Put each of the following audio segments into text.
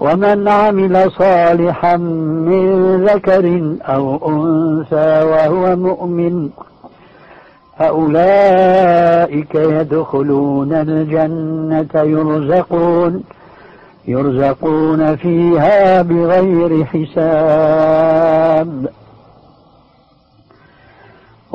ومن عمل صالحا من ذكر أو أنثى وهو مؤمن فأولئك يدخلون الجنة يرزقون يرزقون فيها بغير حساب.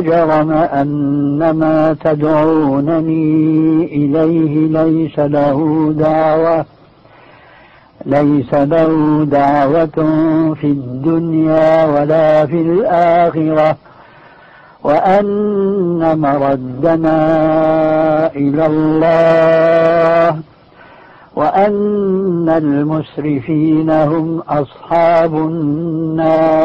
جرم أن ما تدعونني إليه ليس له دعوة ليس له دعوة في الدنيا ولا في الآخرة وأن مردنا إلى الله وأن المسرفين هم أصحاب النار.